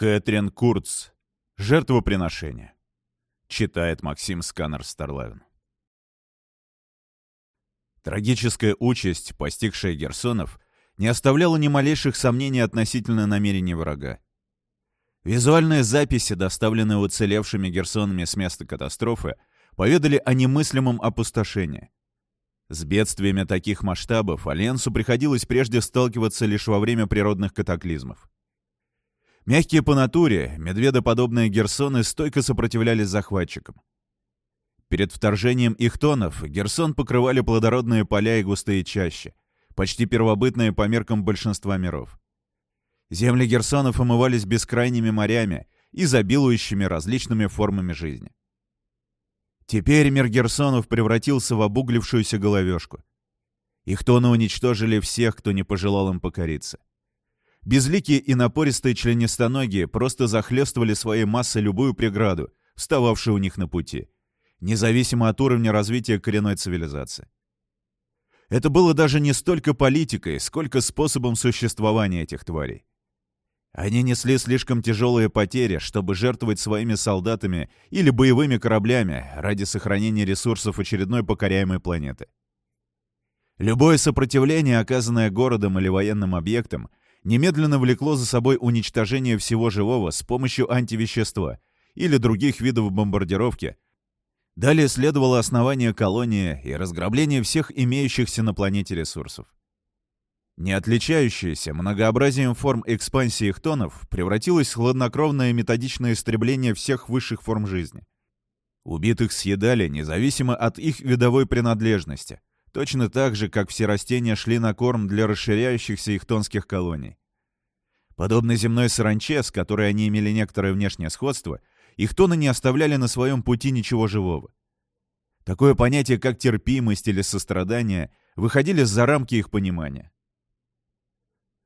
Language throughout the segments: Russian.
Кэтрин Курц. Жертвоприношение. Читает Максим Сканер Старлавин. Трагическая участь, постигшая Герсонов, не оставляла ни малейших сомнений относительно намерений врага. Визуальные записи, доставленные уцелевшими Герсонами с места катастрофы, поведали о немыслимом опустошении. С бедствиями таких масштабов Альянсу приходилось прежде сталкиваться лишь во время природных катаклизмов. Мягкие по натуре, медведоподобные герсоны стойко сопротивлялись захватчикам. Перед вторжением их тонов герсон покрывали плодородные поля и густые чащи, почти первобытные по меркам большинства миров. Земли герсонов омывались бескрайними морями, изобилующими различными формами жизни. Теперь мир герсонов превратился в обуглившуюся головешку. Их тоны уничтожили всех, кто не пожелал им покориться. Безликие и напористые членистоногие просто захлестывали своей массой любую преграду, встававшую у них на пути, независимо от уровня развития коренной цивилизации. Это было даже не столько политикой, сколько способом существования этих тварей. Они несли слишком тяжелые потери, чтобы жертвовать своими солдатами или боевыми кораблями ради сохранения ресурсов очередной покоряемой планеты. Любое сопротивление, оказанное городом или военным объектом, немедленно влекло за собой уничтожение всего живого с помощью антивещества или других видов бомбардировки. Далее следовало основание колонии и разграбление всех имеющихся на планете ресурсов. Не отличающееся многообразием форм экспансии их тонов превратилось в хладнокровное методичное истребление всех высших форм жизни. Убитых съедали независимо от их видовой принадлежности – Точно так же, как все растения шли на корм для расширяющихся их тонских колоний. Подобно земной саранче, с которой они имели некоторое внешнее сходство, их тоны не оставляли на своем пути ничего живого. Такое понятие, как терпимость или сострадание, выходили за рамки их понимания.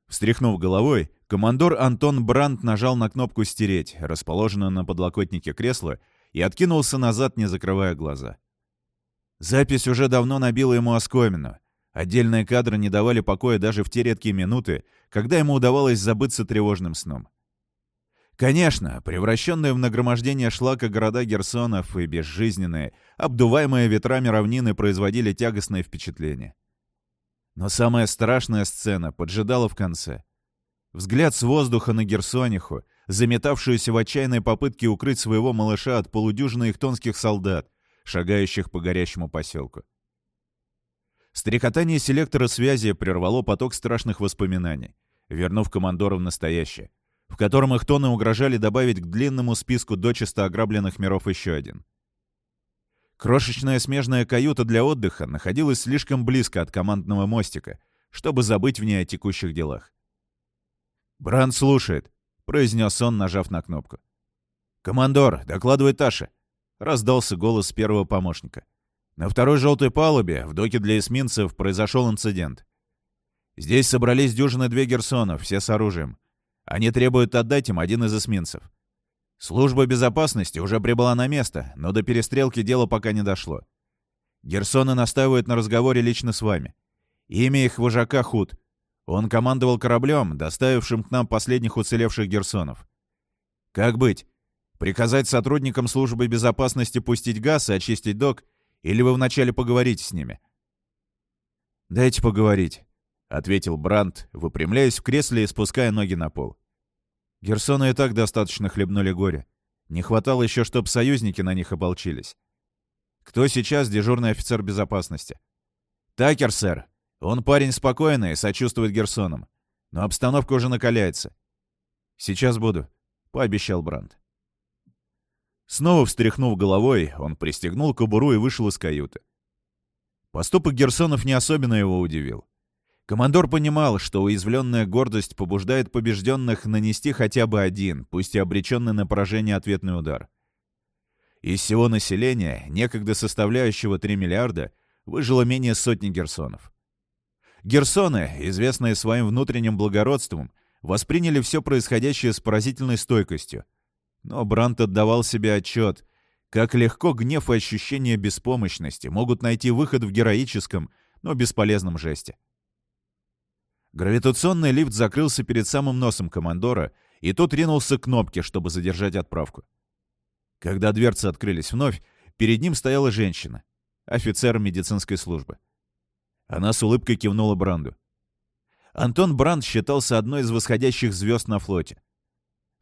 Встряхнув головой, командор Антон Брандт нажал на кнопку «Стереть», расположенную на подлокотнике кресла, и откинулся назад, не закрывая глаза. Запись уже давно набила ему оскомину. Отдельные кадры не давали покоя даже в те редкие минуты, когда ему удавалось забыться тревожным сном. Конечно, превращенные в нагромождение шлака города Герсонов и безжизненные, обдуваемые ветрами равнины производили тягостное впечатление. Но самая страшная сцена поджидала в конце. Взгляд с воздуха на Герсониху, заметавшуюся в отчаянной попытке укрыть своего малыша от полудюжины их солдат, шагающих по горящему поселку. Стрекотание селектора связи прервало поток страшных воспоминаний, вернув командора в настоящее, в котором их тоны угрожали добавить к длинному списку дочисто ограбленных миров еще один. Крошечная смежная каюта для отдыха находилась слишком близко от командного мостика, чтобы забыть в ней о текущих делах. «Бранд слушает», — произнес он, нажав на кнопку. «Командор, докладывает Таша. — раздался голос первого помощника. «На второй желтой палубе, в доке для эсминцев, произошел инцидент. Здесь собрались дюжины две герсонов, все с оружием. Они требуют отдать им один из эсминцев. Служба безопасности уже прибыла на место, но до перестрелки дело пока не дошло. Герсоны настаивают на разговоре лично с вами. Имя их вожака Худ. Он командовал кораблем, доставившим к нам последних уцелевших герсонов. Как быть? Приказать сотрудникам службы безопасности пустить газ и очистить док, или вы вначале поговорите с ними?» «Дайте поговорить», — ответил Брандт, выпрямляясь в кресле и спуская ноги на пол. Герсоны и так достаточно хлебнули горе. Не хватало еще, чтобы союзники на них ополчились. Кто сейчас дежурный офицер безопасности? Такер, сэр. Он парень спокойный и сочувствует Герсонам. Но обстановка уже накаляется. Сейчас буду, — пообещал Брандт. Снова встряхнув головой, он пристегнул кобуру и вышел из каюты. Поступок Герсонов не особенно его удивил. Командор понимал, что уязвленная гордость побуждает побежденных нанести хотя бы один, пусть и обреченный на поражение ответный удар. Из всего населения, некогда составляющего 3 миллиарда, выжило менее сотни герсонов. Герсоны, известные своим внутренним благородством, восприняли все происходящее с поразительной стойкостью, но Брант отдавал себе отчет, как легко гнев и ощущение беспомощности могут найти выход в героическом, но бесполезном жесте. Гравитационный лифт закрылся перед самым носом командора, и тот ринулся к кнопке, чтобы задержать отправку. Когда дверцы открылись вновь, перед ним стояла женщина, офицер медицинской службы. Она с улыбкой кивнула Бранду. Антон Бранд считался одной из восходящих звезд на флоте.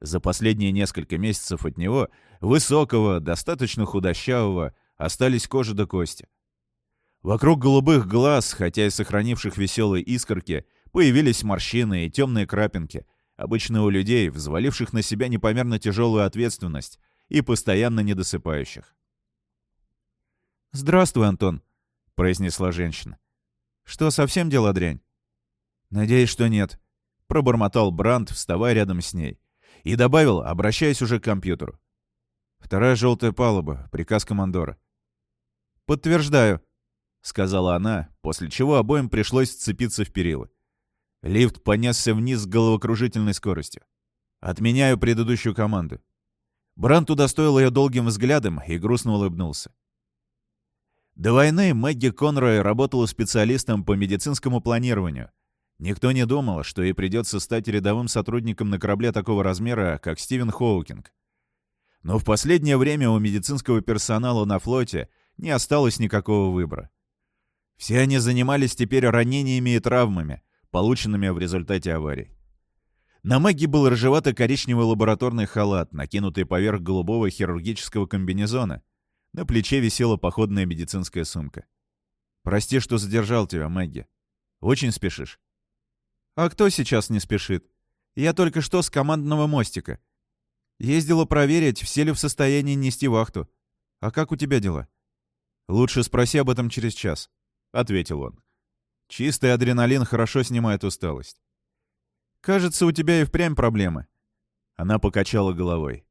За последние несколько месяцев от него, высокого, достаточно худощавого, остались кожа до кости. Вокруг голубых глаз, хотя и сохранивших веселые искорки, появились морщины и темные крапинки, обычно у людей, взваливших на себя непомерно тяжелую ответственность и постоянно недосыпающих. «Здравствуй, Антон», — произнесла женщина. «Что, совсем дело дрянь?» «Надеюсь, что нет», — пробормотал Бранд, вставая рядом с ней, и добавил, обращаясь уже к компьютеру. «Вторая желтая палуба, приказ командора». «Подтверждаю», — сказала она, после чего обоим пришлось сцепиться в перила. Лифт понесся вниз с головокружительной скоростью. «Отменяю предыдущую команду». Брант удостоил ее долгим взглядом и грустно улыбнулся. До войны Мэгги Конрой работала специалистом по медицинскому планированию. Никто не думал, что ей придется стать рядовым сотрудником на корабле такого размера, как Стивен Хоукинг. Но в последнее время у медицинского персонала на флоте не осталось никакого выбора. Все они занимались теперь ранениями и травмами, полученными в результате аварий. На Мэгги был рыжевато-коричневый лабораторный халат, накинутый поверх голубого хирургического комбинезона. На плече висела походная медицинская сумка. «Прости, что задержал тебя, Мэгги. Очень спешишь?» «А кто сейчас не спешит? Я только что с командного мостика. Ездила проверить, все ли в состоянии нести вахту. А как у тебя дела?» «Лучше спроси об этом через час», — ответил он. «Чистый адреналин хорошо снимает усталость». «Кажется, у тебя и впрямь проблемы». Она покачала головой.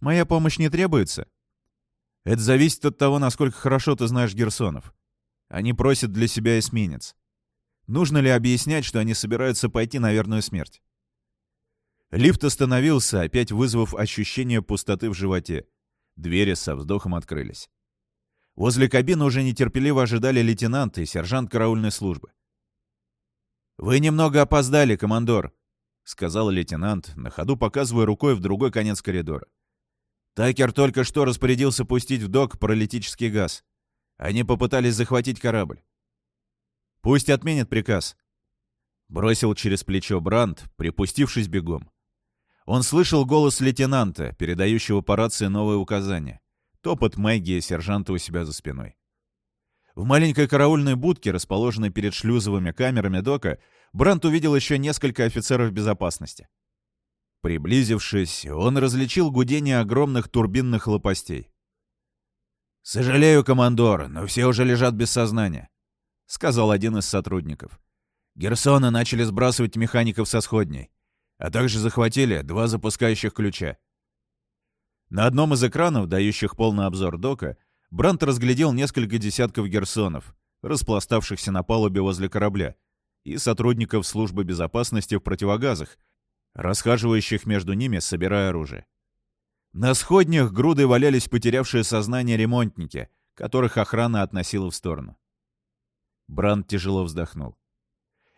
«Моя помощь не требуется?» «Это зависит от того, насколько хорошо ты знаешь Герсонов. Они просят для себя эсминец. Нужно ли объяснять, что они собираются пойти на верную смерть?» Лифт остановился, опять вызвав ощущение пустоты в животе. Двери со вздохом открылись. Возле кабины уже нетерпеливо ожидали лейтенант и сержант караульной службы. «Вы немного опоздали, командор», — сказал лейтенант, на ходу показывая рукой в другой конец коридора. «Такер только что распорядился пустить в док паралитический газ. Они попытались захватить корабль». «Пусть отменят приказ», — бросил через плечо Бранд, припустившись бегом. Он слышал голос лейтенанта, передающего по рации новые указания. Топот Мэгги и сержанта у себя за спиной. В маленькой караульной будке, расположенной перед шлюзовыми камерами дока, Брант увидел еще несколько офицеров безопасности. Приблизившись, он различил гудение огромных турбинных лопастей. «Сожалею, командор, но все уже лежат без сознания», — сказал один из сотрудников. «Герсоны начали сбрасывать механиков со сходней, а также захватили два запускающих ключа. На одном из экранов, дающих полный обзор дока, Брант разглядел несколько десятков герсонов, распластавшихся на палубе возле корабля, и сотрудников службы безопасности в противогазах, расхаживающих между ними, собирая оружие. На сходнях груды валялись потерявшие сознание ремонтники, которых охрана относила в сторону. Бранд тяжело вздохнул.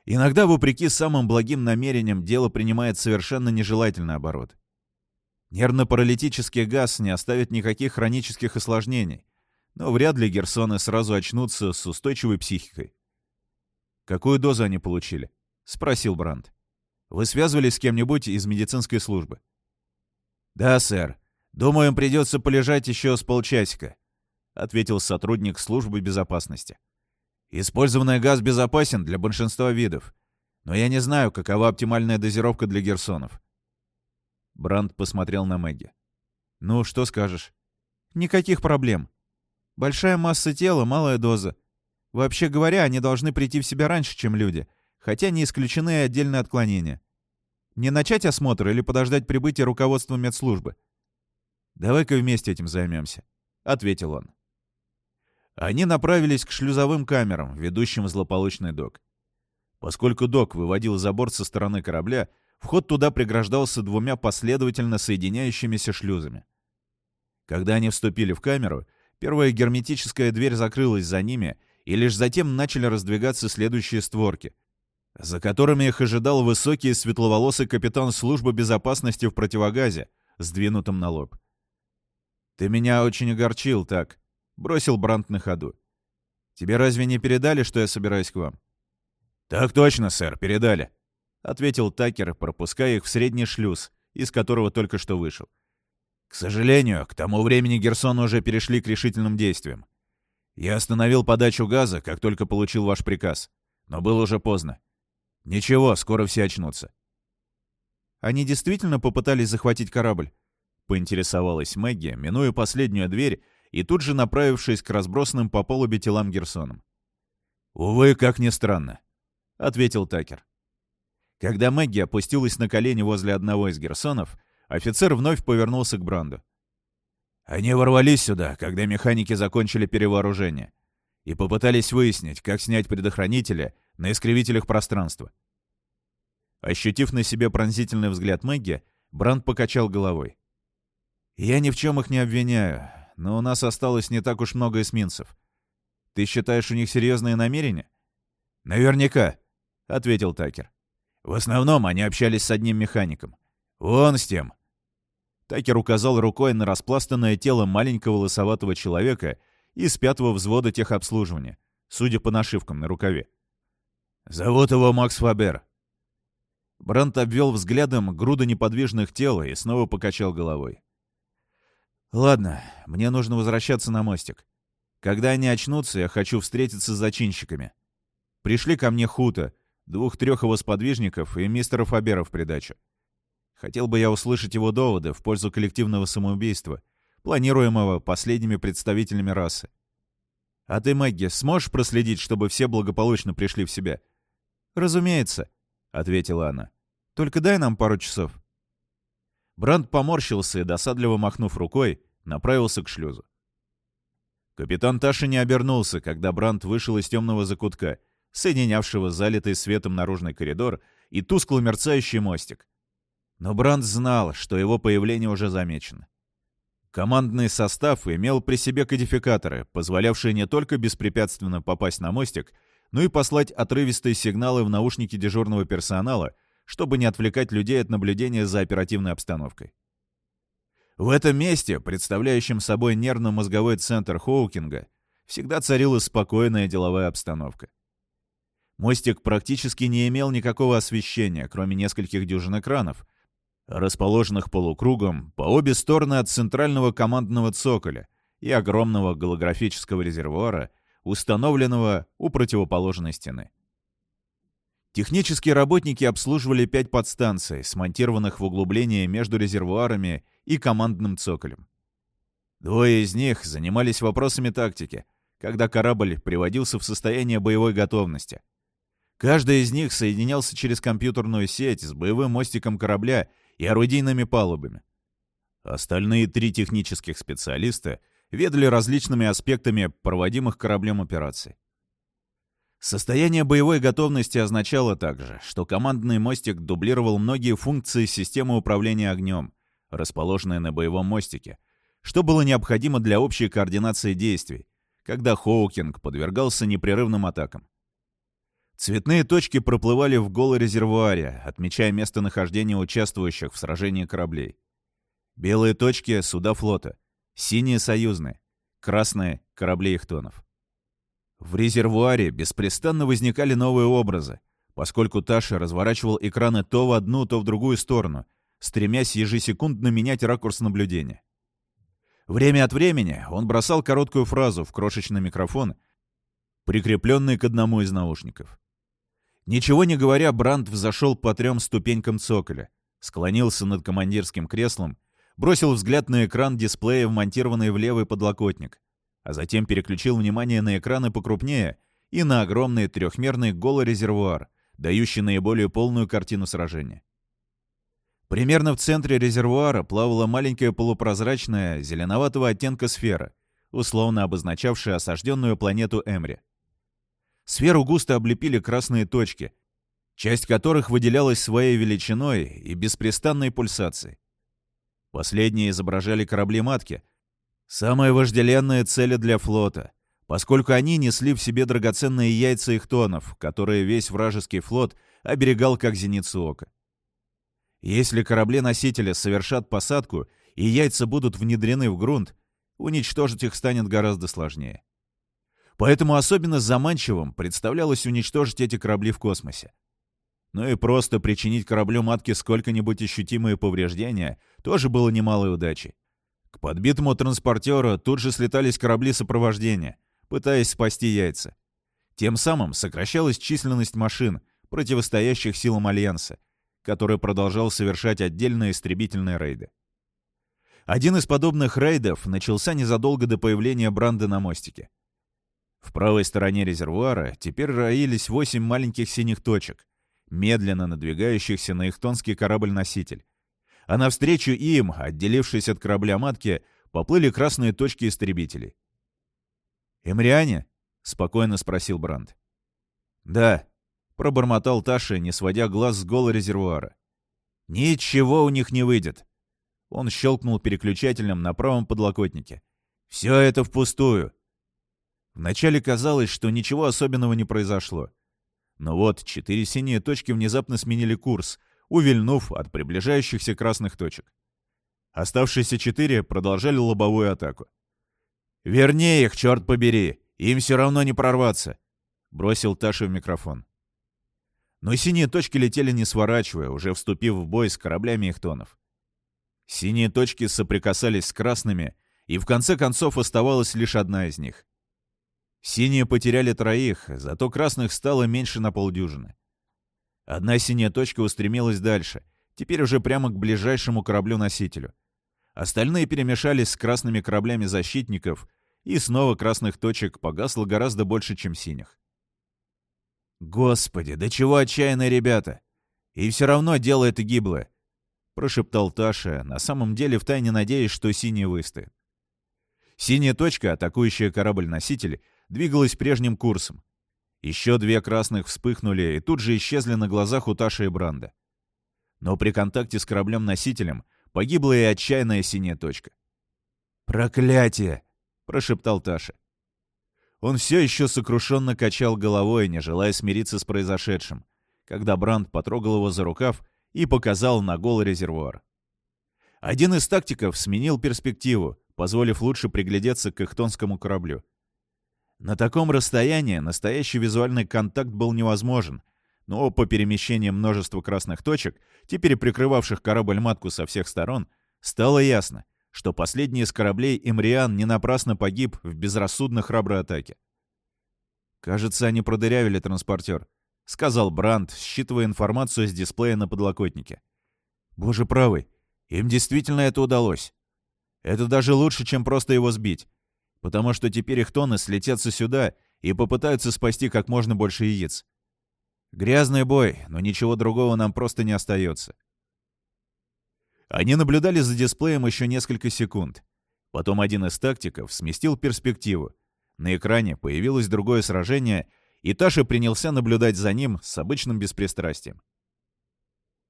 Иногда, вопреки самым благим намерениям, дело принимает совершенно нежелательный оборот. Нервно-паралитический газ не оставит никаких хронических осложнений, но вряд ли герсоны сразу очнутся с устойчивой психикой. «Какую дозу они получили?» — спросил Брандт. «Вы связывались с кем-нибудь из медицинской службы?» «Да, сэр. Думаю, им придется полежать еще с полчасика», — ответил сотрудник службы безопасности. «Использованный газ безопасен для большинства видов, но я не знаю, какова оптимальная дозировка для герсонов. Бранд посмотрел на Мэгги. «Ну, что скажешь?» «Никаких проблем. Большая масса тела, малая доза. Вообще говоря, они должны прийти в себя раньше, чем люди, хотя не исключены отдельные отклонения. Не начать осмотр или подождать прибытия руководства медслужбы?» «Давай-ка вместе этим займемся», — ответил он. Они направились к шлюзовым камерам, ведущим в злополучный док. Поскольку док выводил за борт со стороны корабля, Вход туда преграждался двумя последовательно соединяющимися шлюзами. Когда они вступили в камеру, первая герметическая дверь закрылась за ними, и лишь затем начали раздвигаться следующие створки. за которыми их ожидал высокий светловолосый капитан службы безопасности в противогазе, сдвинутым на лоб. «Ты меня очень огорчил, так», — бросил Брант на ходу. «Тебе разве не передали, что я собираюсь к вам?» «Так точно, сэр, передали», — ответил Такер, пропуская их в средний шлюз, из которого только что вышел. «К сожалению, к тому времени Герсон уже перешли к решительным действиям. Я остановил подачу газа, как только получил ваш приказ, но было уже поздно. Ничего, скоро все очнутся». «Они действительно попытались захватить корабль?» — поинтересовалась Мэгги, минуя последнюю дверь и тут же направившись к разбросанным по полубе телам Герсонам. «Увы, как ни странно», — ответил Такер. Когда Мэгги опустилась на колени возле одного из Герсонов, офицер вновь повернулся к Бранду. «Они ворвались сюда, когда механики закончили перевооружение, и попытались выяснить, как снять предохранители на искривителях пространства». Ощутив на себе пронзительный взгляд Мэгги, Бранд покачал головой. «Я ни в чем их не обвиняю, но у нас осталось не так уж много эсминцев. Ты считаешь, у них серьезные намерения?» «Наверняка», — ответил Такер. В основном они общались с одним механиком. Вон с тем. Такер указал рукой на распластанное тело маленького лысоватого человека из пятого взвода техобслуживания, судя по нашивкам на рукаве. «Зовут его Макс Фабер». Брант обвел взглядом груда неподвижных тел и снова покачал головой. «Ладно, мне нужно возвращаться на мостик. Когда они очнутся, я хочу встретиться с зачинщиками. Пришли ко мне Хута, двух-трех его сподвижников и мистера Фабера в придачу. Хотел бы я услышать его доводы в пользу коллективного самоубийства, планируемого последними представителями расы. А ты, Мэгги, сможешь проследить, чтобы все благополучно пришли в себя? «Разумеется», — ответила она. «Только дай нам пару часов». Бранд поморщился и, досадливо махнув рукой, направился к шлюзу. Капитан Таша не обернулся, когда Бранд вышел из темного закутка соединявшего залитый светом наружный коридор и тускло мерцающий мостик. Но Бранд знал, что его появление уже замечено. Командный состав имел при себе кодификаторы, позволявшие не только беспрепятственно попасть на мостик, но и послать отрывистые сигналы в наушники дежурного персонала, чтобы не отвлекать людей от наблюдения за оперативной обстановкой. В этом месте, представляющем собой нервно-мозговой центр Хоукинга, всегда царила спокойная деловая обстановка. Мостик практически не имел никакого освещения, кроме нескольких дюжин экранов, расположенных полукругом по обе стороны от центрального командного цоколя и огромного голографического резервуара, установленного у противоположной стены. Технические работники обслуживали пять подстанций, смонтированных в углублении между резервуарами и командным цоколем. Двое из них занимались вопросами тактики, когда корабль приводился в состояние боевой готовности — Каждый из них соединялся через компьютерную сеть с боевым мостиком корабля и орудийными палубами. Остальные три технических специалиста ведали различными аспектами проводимых кораблем операций. Состояние боевой готовности означало также, что командный мостик дублировал многие функции системы управления огнем, расположенные на боевом мостике, что было необходимо для общей координации действий, когда Хоукинг подвергался непрерывным атакам. Цветные точки проплывали в голорезервуаре, отмечая местонахождение участвующих в сражении кораблей. Белые точки — суда флота, синие — союзные, красные — корабли Ихтонов. В резервуаре беспрестанно возникали новые образы, поскольку Таша разворачивал экраны то в одну, то в другую сторону, стремясь ежесекундно менять ракурс наблюдения. Время от времени он бросал короткую фразу в крошечный микрофон, прикрепленный к одному из наушников. Ничего не говоря, Бранд взошел по трем ступенькам цоколя, склонился над командирским креслом, бросил взгляд на экран дисплея, вмонтированный в левый подлокотник, а затем переключил внимание на экраны покрупнее и на огромный трехмерный голорезервуар, дающий наиболее полную картину сражения. Примерно в центре резервуара плавала маленькая полупрозрачная зеленоватого оттенка сфера, условно обозначавшая осажденную планету Эмри. Сферу густо облепили красные точки, часть которых выделялась своей величиной и беспрестанной пульсацией. Последние изображали корабли-матки, самые вожделенные цели для флота, поскольку они несли в себе драгоценные яйца их тонов, которые весь вражеский флот оберегал как зеницу ока. Если корабли-носители совершат посадку и яйца будут внедрены в грунт, уничтожить их станет гораздо сложнее. Поэтому особенно заманчивым представлялось уничтожить эти корабли в космосе. Ну и просто причинить кораблю матки сколько-нибудь ощутимые повреждения тоже было немалой удачей. К подбитому транспортеру тут же слетались корабли сопровождения, пытаясь спасти яйца. Тем самым сокращалась численность машин, противостоящих силам Альянса, который продолжал совершать отдельные истребительные рейды. Один из подобных рейдов начался незадолго до появления Бранда на мостике. В правой стороне резервуара теперь роились восемь маленьких синих точек, медленно надвигающихся на их тонкий корабль-носитель. А навстречу им, отделившись от корабля-матки, поплыли красные точки истребителей. «Эмриане?» — спокойно спросил Бранд. «Да», — пробормотал Таша, не сводя глаз с гола резервуара. «Ничего у них не выйдет». Он щелкнул переключателем на правом подлокотнике. «Все это впустую». Вначале казалось, что ничего особенного не произошло. Но вот четыре синие точки внезапно сменили курс, увильнув от приближающихся красных точек. Оставшиеся четыре продолжали лобовую атаку. «Вернее их, черт побери! Им все равно не прорваться!» — бросил Таша в микрофон. Но синие точки летели не сворачивая, уже вступив в бой с кораблями их тонов. Синие точки соприкасались с красными, и в конце концов оставалась лишь одна из них. Синие потеряли троих, зато красных стало меньше на полдюжины. Одна синяя точка устремилась дальше, теперь уже прямо к ближайшему кораблю-носителю. Остальные перемешались с красными кораблями защитников, и снова красных точек погасло гораздо больше, чем синих. «Господи, да чего отчаянные ребята! И все равно дело это гиблое!» — прошептал Таша, на самом деле втайне надеясь, что синий выстоит. Синяя точка, атакующая корабль-носитель, двигалась прежним курсом. Еще две красных вспыхнули и тут же исчезли на глазах у Таши и Бранда. Но при контакте с кораблем-носителем погибла и отчаянная синяя точка. «Проклятие!» — прошептал Таша. Он все еще сокрушенно качал головой, не желая смириться с произошедшим, когда Бранд потрогал его за рукав и показал на голый резервуар. Один из тактиков сменил перспективу, позволив лучше приглядеться к ихтонскому кораблю. На таком расстоянии настоящий визуальный контакт был невозможен, но по перемещению множества красных точек, теперь прикрывавших корабль-матку со всех сторон, стало ясно, что последний из кораблей Имриан не напрасно погиб в безрассудно храброй атаке. «Кажется, они продырявили транспортер», — сказал Бранд, считывая информацию с дисплея на подлокотнике. «Боже правый, им действительно это удалось. Это даже лучше, чем просто его сбить потому что теперь их тоны слетятся сюда и попытаются спасти как можно больше яиц. Грязный бой, но ничего другого нам просто не остается. Они наблюдали за дисплеем еще несколько секунд. Потом один из тактиков сместил перспективу. На экране появилось другое сражение, и Таша принялся наблюдать за ним с обычным беспристрастием.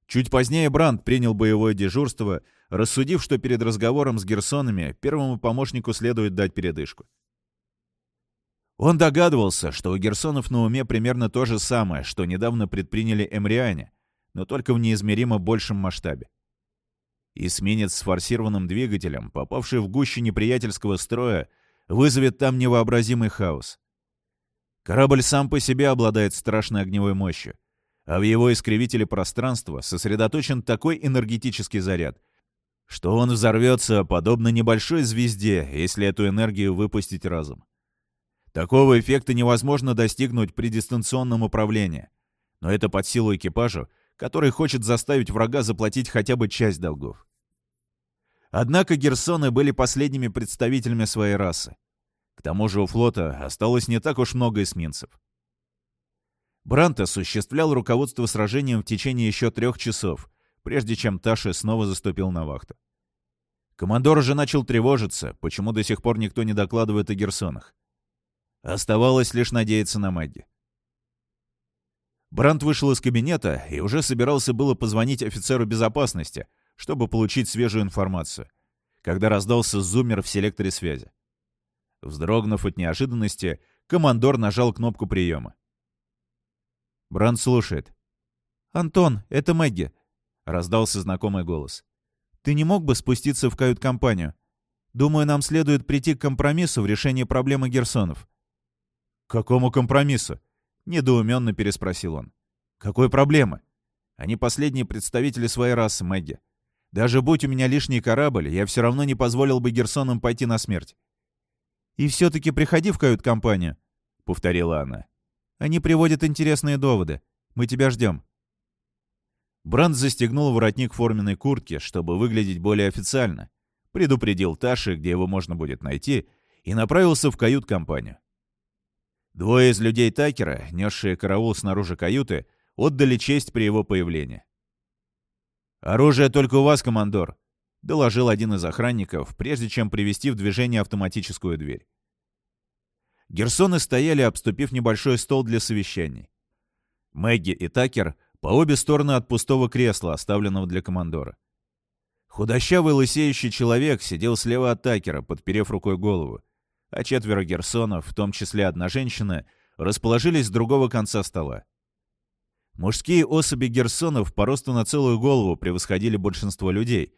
Чуть позднее Бранд принял боевое дежурство, рассудив, что перед разговором с Герсонами первому помощнику следует дать передышку. Он догадывался, что у Герсонов на уме примерно то же самое, что недавно предприняли Эмриане, но только в неизмеримо большем масштабе. Эсминец с форсированным двигателем, попавший в гуще неприятельского строя, вызовет там невообразимый хаос. Корабль сам по себе обладает страшной огневой мощью, а в его искривителе пространства сосредоточен такой энергетический заряд, что он взорвется подобно небольшой звезде, если эту энергию выпустить разом. Такого эффекта невозможно достигнуть при дистанционном управлении, но это под силу экипажу, который хочет заставить врага заплатить хотя бы часть долгов. Однако герсоны были последними представителями своей расы. К тому же у флота осталось не так уж много эсминцев. Брант осуществлял руководство сражением в течение еще трех часов, прежде чем Таша снова заступил на вахту. Командор уже начал тревожиться, почему до сих пор никто не докладывает о Герсонах. Оставалось лишь надеяться на Мэгги. Брант вышел из кабинета и уже собирался было позвонить офицеру безопасности, чтобы получить свежую информацию, когда раздался зуммер в селекторе связи. Вздрогнув от неожиданности, командор нажал кнопку приема. Бранд слушает. «Антон, это Мэгги», — раздался знакомый голос. «Ты не мог бы спуститься в кают-компанию? Думаю, нам следует прийти к компромиссу в решении проблемы Герсонов». «К какому компромиссу?» — недоуменно переспросил он. «Какой проблемы? Они последние представители своей расы, Мэгги. Даже будь у меня лишний корабль, я все равно не позволил бы Герсонам пойти на смерть». «И все-таки приходи в кают-компанию», — повторила она. «Они приводят интересные доводы. Мы тебя ждем». Бранд застегнул воротник форменной куртки, чтобы выглядеть более официально, предупредил Таши, где его можно будет найти, и направился в кают-компанию. Двое из людей Такера, несшие караул снаружи каюты, отдали честь при его появлении. «Оружие только у вас, командор», — доложил один из охранников, прежде чем привести в движение автоматическую дверь. Герсоны стояли, обступив небольшой стол для совещаний. Мэгги и Такер по обе стороны от пустого кресла, оставленного для командора. Худощавый лысеющий человек сидел слева от Такера, подперев рукой голову, а четверо герсонов, в том числе одна женщина, расположились с другого конца стола. Мужские особи герсонов по росту на целую голову превосходили большинство людей,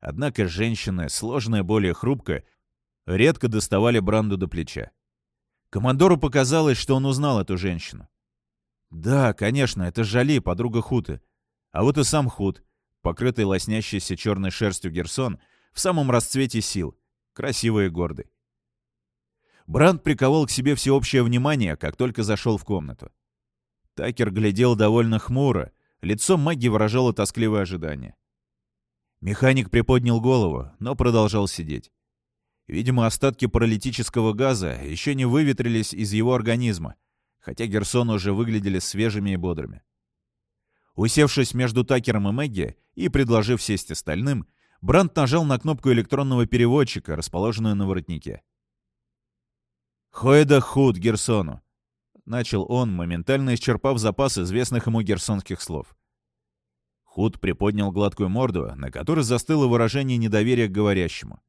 однако женщины, сложная более хрупкая, редко доставали Бранду до плеча. Командору показалось, что он узнал эту женщину. Да, конечно, это Жали, подруга Хуты. А вот и сам Хут, покрытый лоснящейся черной шерстью Герсон, в самом расцвете сил, красивый и гордый. Бранд приковал к себе всеобщее внимание, как только зашел в комнату. Такер глядел довольно хмуро, лицо маги выражало тоскливое ожидание. Механик приподнял голову, но продолжал сидеть. Видимо, остатки паралитического газа еще не выветрились из его организма, хотя Герсон уже выглядели свежими и бодрыми. Усевшись между Такером и Мэгги и предложив сесть остальным, Брандт нажал на кнопку электронного переводчика, расположенную на воротнике. «Хойда худ Герсону», — начал он, моментально исчерпав запас известных ему герсонских слов. Худ приподнял гладкую морду, на которой застыло выражение недоверия к говорящему.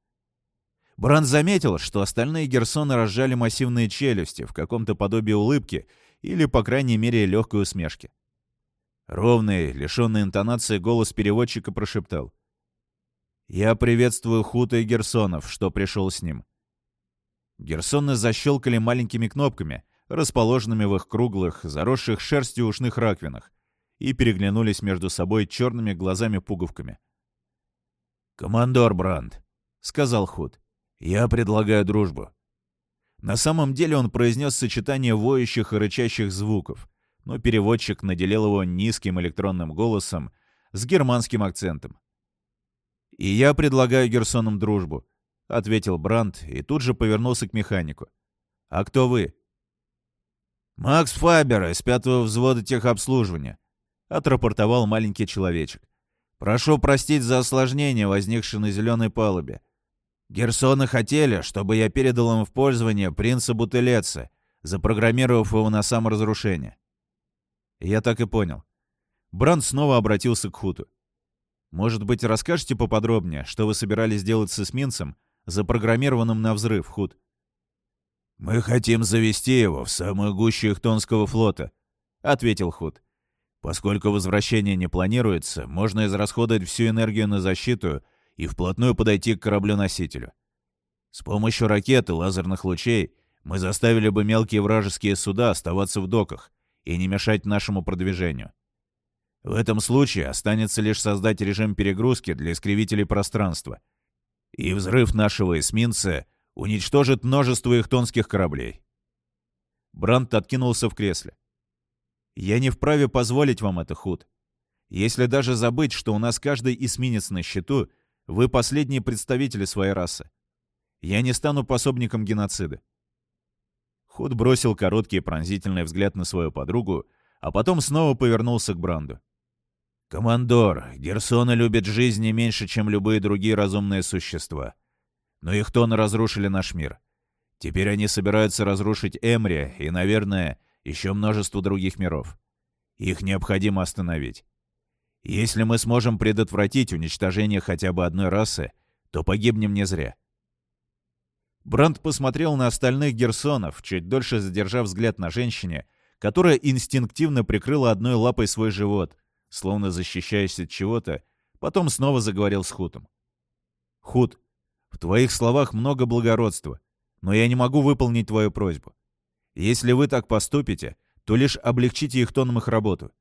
Бран заметил, что остальные герсоны разжали массивные челюсти в каком-то подобии улыбки или, по крайней мере, легкой усмешки. Ровный, лишенный интонации голос переводчика прошептал. «Я приветствую Хута и Герсонов, что пришел с ним». Герсоны защелкали маленькими кнопками, расположенными в их круглых, заросших шерстью ушных раковинах, и переглянулись между собой черными глазами-пуговками. «Командор Бранд», — сказал Худ, «Я предлагаю дружбу». На самом деле он произнес сочетание воющих и рычащих звуков, но переводчик наделил его низким электронным голосом с германским акцентом. «И я предлагаю Герсонам дружбу», — ответил Брандт и тут же повернулся к механику. «А кто вы?» «Макс Фабер из пятого взвода техобслуживания», — отрапортовал маленький человечек. «Прошу простить за осложнение, возникшее на зеленой палубе. Герсоны хотели, чтобы я передал им в пользование принца Бутылеца, запрограммировав его на саморазрушение. Я так и понял. Бранд снова обратился к Хуту. «Может быть, расскажете поподробнее, что вы собирались делать с эсминцем, запрограммированным на взрыв, Хут?» «Мы хотим завести его в самую гущу Ихтонского флота», — ответил Хут. «Поскольку возвращение не планируется, можно израсходовать всю энергию на защиту — и вплотную подойти к кораблю-носителю. С помощью ракет и лазерных лучей мы заставили бы мелкие вражеские суда оставаться в доках и не мешать нашему продвижению. В этом случае останется лишь создать режим перегрузки для искривителей пространства. И взрыв нашего эсминца уничтожит множество их тонских кораблей. Брант откинулся в кресле. «Я не вправе позволить вам это, Худ. Если даже забыть, что у нас каждый эсминец на счету, вы последние представители своей расы. Я не стану пособником геноцида». Худ бросил короткий пронзительный взгляд на свою подругу, а потом снова повернулся к Бранду. «Командор, Герсоны любят жизнь не меньше, чем любые другие разумные существа. Но их тоны разрушили наш мир. Теперь они собираются разрушить Эмри и, наверное, еще множество других миров. Их необходимо остановить. Если мы сможем предотвратить уничтожение хотя бы одной расы, то погибнем не зря. Бранд посмотрел на остальных герсонов, чуть дольше задержав взгляд на женщине, которая инстинктивно прикрыла одной лапой свой живот, словно защищаясь от чего-то, потом снова заговорил с Хутом. «Хут, в твоих словах много благородства, но я не могу выполнить твою просьбу. Если вы так поступите, то лишь облегчите их тоном их работу.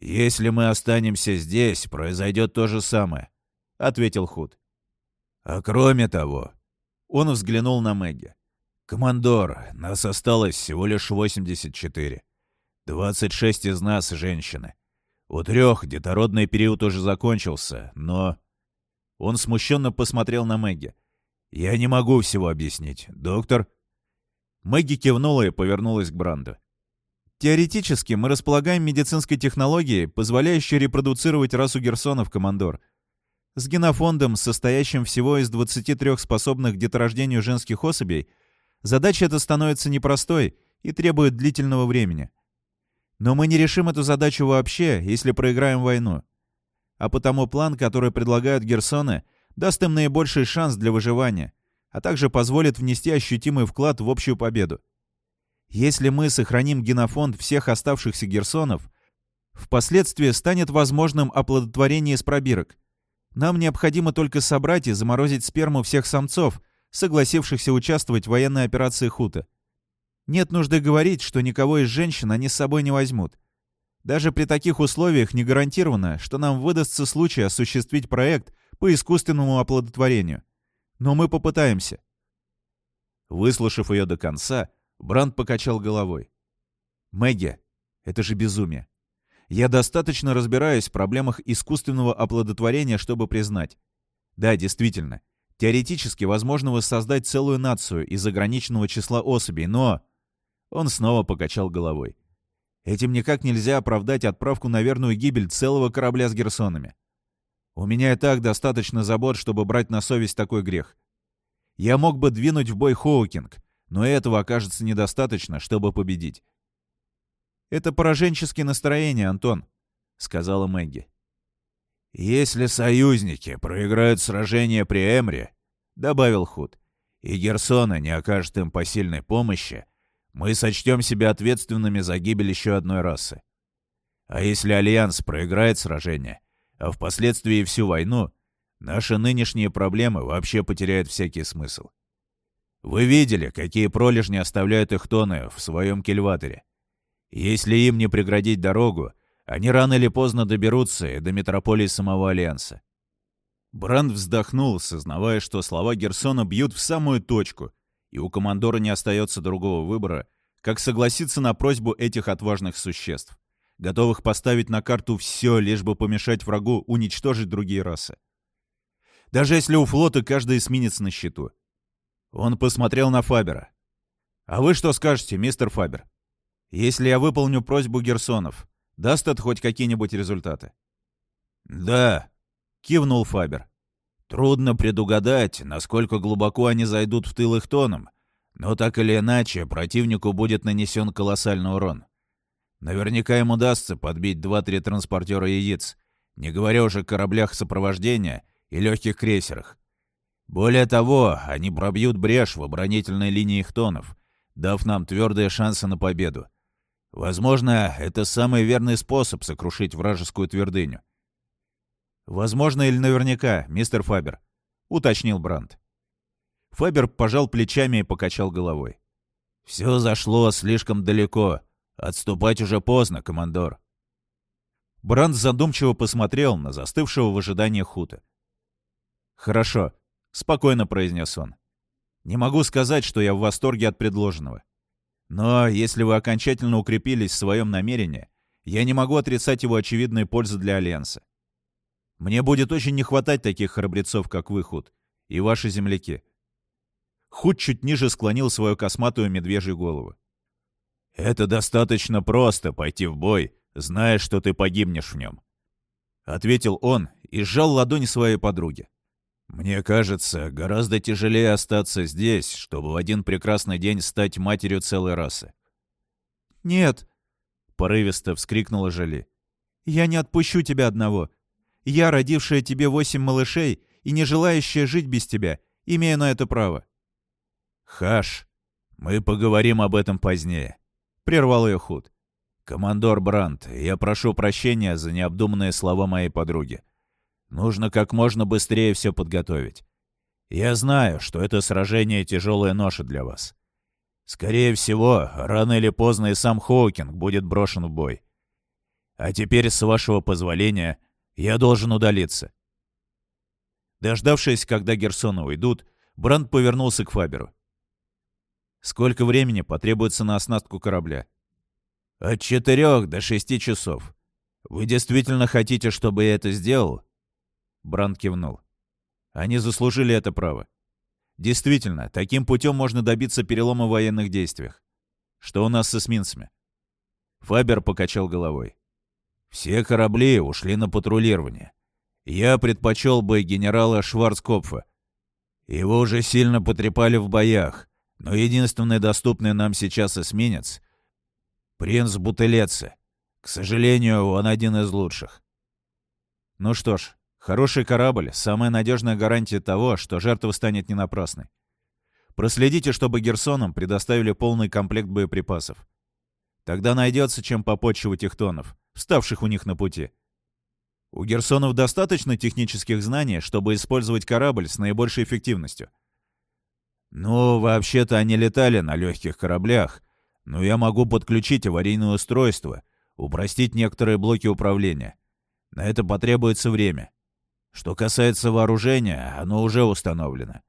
«Если мы останемся здесь, произойдет то же самое», — ответил Худ. «А кроме того...» Он взглянул на Мэгги. «Командор, нас осталось всего лишь 84. 26 из нас — женщины. У трех детородный период уже закончился, но...» Он смущенно посмотрел на Мэгги. «Я не могу всего объяснить. Доктор...» Мэгги кивнула и повернулась к Бранду. «Теоретически мы располагаем медицинской технологией, позволяющей репродуцировать расу герсонов, командор. С генофондом, состоящим всего из 23 способных к деторождению женских особей, задача эта становится непростой и требует длительного времени. Но мы не решим эту задачу вообще, если проиграем войну. А потому план, который предлагают герсоны, даст им наибольший шанс для выживания, а также позволит внести ощутимый вклад в общую победу. Если мы сохраним генофонд всех оставшихся герсонов, впоследствии станет возможным оплодотворение из пробирок. Нам необходимо только собрать и заморозить сперму всех самцов, согласившихся участвовать в военной операции Хута. Нет нужды говорить, что никого из женщин они с собой не возьмут. Даже при таких условиях не гарантировано, что нам выдастся случай осуществить проект по искусственному оплодотворению. Но мы попытаемся. Выслушав ее до конца, Бранд покачал головой. «Мэгги, это же безумие. Я достаточно разбираюсь в проблемах искусственного оплодотворения, чтобы признать. Да, действительно, теоретически возможно воссоздать целую нацию из ограниченного числа особей, но...» Он снова покачал головой. «Этим никак нельзя оправдать отправку на верную гибель целого корабля с герсонами. У меня и так достаточно забот, чтобы брать на совесть такой грех. Я мог бы двинуть в бой Хоукинг, но этого окажется недостаточно, чтобы победить. «Это пораженческие настроения, Антон», — сказала Мэгги. «Если союзники проиграют сражение при Эмре», — добавил Худ, «и Герсона не окажет им посильной помощи, мы сочтем себя ответственными за гибель еще одной расы. А если Альянс проиграет сражение, а впоследствии всю войну, наши нынешние проблемы вообще потеряют всякий смысл. Вы видели, какие пролежни оставляют их тоны в своем кильваторе. Если им не преградить дорогу, они рано или поздно доберутся и до метрополии самого Альянса. Бранд вздохнул, сознавая, что слова Герсона бьют в самую точку, и у командора не остается другого выбора, как согласиться на просьбу этих отважных существ, готовых поставить на карту все, лишь бы помешать врагу уничтожить другие расы. Даже если у флота каждый эсминец на счету — он посмотрел на Фабера. «А вы что скажете, мистер Фабер? Если я выполню просьбу Герсонов, даст это хоть какие-нибудь результаты?» «Да», — кивнул Фабер. «Трудно предугадать, насколько глубоко они зайдут в тыл их тоном, но так или иначе противнику будет нанесен колоссальный урон. Наверняка им удастся подбить два-три транспортера яиц, не говоря уже о кораблях сопровождения и легких крейсерах. Более того, они пробьют брешь в оборонительной линии их тонов, дав нам твердые шансы на победу. Возможно, это самый верный способ сокрушить вражескую твердыню. «Возможно или наверняка, мистер Фабер», — уточнил Брандт. Фабер пожал плечами и покачал головой. «Все зашло слишком далеко. Отступать уже поздно, командор». Брандт задумчиво посмотрел на застывшего в ожидании Хута. «Хорошо», — спокойно произнес он. «Не могу сказать, что я в восторге от предложенного. Но если вы окончательно укрепились в своем намерении, я не могу отрицать его очевидной пользы для Альянса. Мне будет очень не хватать таких храбрецов, как вы, Худ, и ваши земляки». Худ чуть ниже склонил свою косматую медвежью голову. «Это достаточно просто пойти в бой, зная, что ты погибнешь в нем», — ответил он и сжал ладонь своей подруги. Мне кажется, гораздо тяжелее остаться здесь, чтобы в один прекрасный день стать матерью целой расы. «Нет!» — порывисто вскрикнула Жали. «Я не отпущу тебя одного. Я, родившая тебе восемь малышей и не желающая жить без тебя, имею на это право». «Хаш, мы поговорим об этом позднее», — прервал ее Худ. «Командор Брандт, я прошу прощения за необдуманные слова моей подруги. Нужно как можно быстрее все подготовить. Я знаю, что это сражение тяжелая ноша для вас. Скорее всего, рано или поздно и сам Хоукинг будет брошен в бой. А теперь, с вашего позволения, я должен удалиться». Дождавшись, когда Герсоны уйдут, Бранд повернулся к Фаберу. «Сколько времени потребуется на оснастку корабля?» «От четырех до шести часов. Вы действительно хотите, чтобы я это сделал?» Бранд кивнул. Они заслужили это право. Действительно, таким путем можно добиться перелома в военных действиях. Что у нас с эсминцами? Фабер покачал головой. Все корабли ушли на патрулирование. Я предпочел бы генерала Шварцкопфа. Его уже сильно потрепали в боях, но единственный доступный нам сейчас эсминец — принц Бутылеца. К сожалению, он один из лучших. Ну что ж, Хороший корабль — самая надежная гарантия того, что жертва станет не напрасной. Проследите, чтобы Герсонам предоставили полный комплект боеприпасов. Тогда найдется, чем попотчевать их тонов, вставших у них на пути. У Герсонов достаточно технических знаний, чтобы использовать корабль с наибольшей эффективностью. Ну, вообще-то они летали на легких кораблях, но я могу подключить аварийное устройство, упростить некоторые блоки управления. На это потребуется время. Что касается вооружения, оно уже установлено.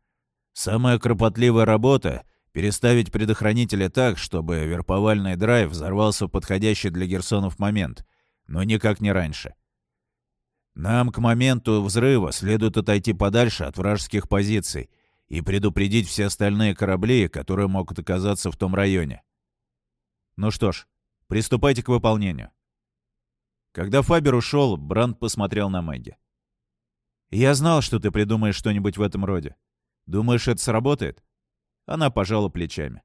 Самая кропотливая работа — переставить предохранители так, чтобы верповальный драйв взорвался в подходящий для герсонов момент, но никак не раньше. Нам к моменту взрыва следует отойти подальше от вражеских позиций и предупредить все остальные корабли, которые могут оказаться в том районе. Ну что ж, приступайте к выполнению. Когда Фабер ушел, Бранд посмотрел на Мэгги. «Я знал, что ты придумаешь что-нибудь в этом роде. Думаешь, это сработает?» Она пожала плечами.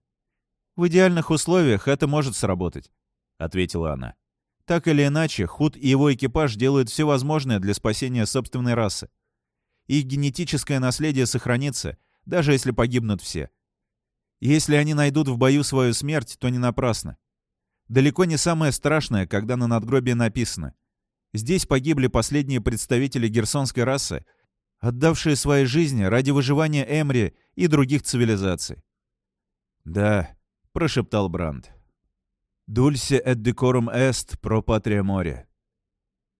«В идеальных условиях это может сработать», — ответила она. «Так или иначе, Худ и его экипаж делают все возможное для спасения собственной расы. Их генетическое наследие сохранится, даже если погибнут все. Если они найдут в бою свою смерть, то не напрасно. Далеко не самое страшное, когда на надгробии написано — Здесь погибли последние представители герсонской расы, отдавшие свои жизни ради выживания Эмри и других цивилизаций. «Да», — прошептал Бранд. «Дульсе et decorum est pro patria more».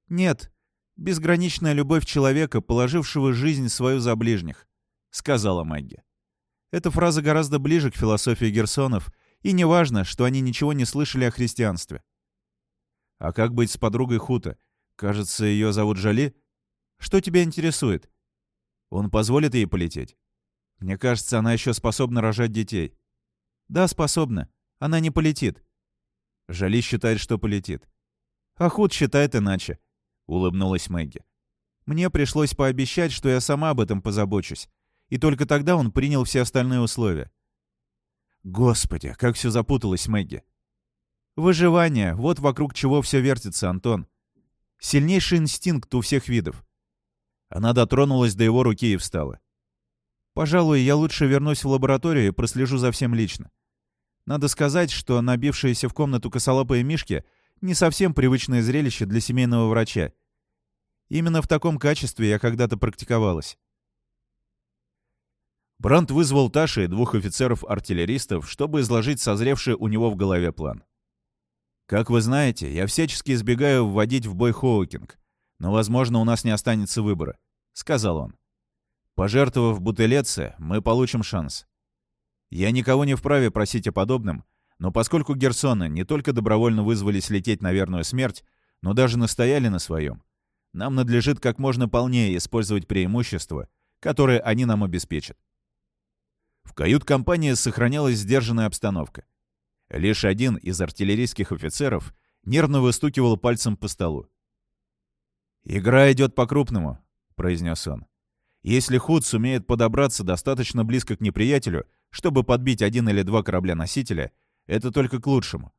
«Нет, безграничная любовь человека, положившего жизнь свою за ближних», — сказала Мэгги. Эта фраза гораздо ближе к философии Герсонов, и не важно, что они ничего не слышали о христианстве. А как быть с подругой Хута? Кажется, ее зовут Жали. Что тебя интересует? Он позволит ей полететь? Мне кажется, она еще способна рожать детей. Да, способна. Она не полетит. Жали считает, что полетит. Ахуд считает иначе, — улыбнулась Мэгги. Мне пришлось пообещать, что я сама об этом позабочусь. И только тогда он принял все остальные условия. Господи, как все запуталось, Мэгги. Выживание — вот вокруг чего все вертится, Антон. Сильнейший инстинкт у всех видов. Она дотронулась до его руки и встала. «Пожалуй, я лучше вернусь в лабораторию и прослежу за всем лично. Надо сказать, что набившиеся в комнату косолапые мишки — не совсем привычное зрелище для семейного врача. Именно в таком качестве я когда-то практиковалась». Брандт вызвал Таши и двух офицеров-артиллеристов, чтобы изложить созревший у него в голове план. Как вы знаете, я всячески избегаю вводить в бой Хоукинг, но, возможно, у нас не останется выбора», — сказал он. «Пожертвовав Бутылеце, мы получим шанс. Я никого не вправе просить о подобном, но поскольку Герсоны не только добровольно вызвались лететь на верную смерть, но даже настояли на своем, нам надлежит как можно полнее использовать преимущества, которые они нам обеспечат. В кают-компании сохранялась сдержанная обстановка — Лишь один из артиллерийских офицеров нервно выстукивал пальцем по столу. «Игра идет по-крупному», — произнес он. «Если Худ сумеет подобраться достаточно близко к неприятелю, чтобы подбить один или два корабля-носителя, это только к лучшему.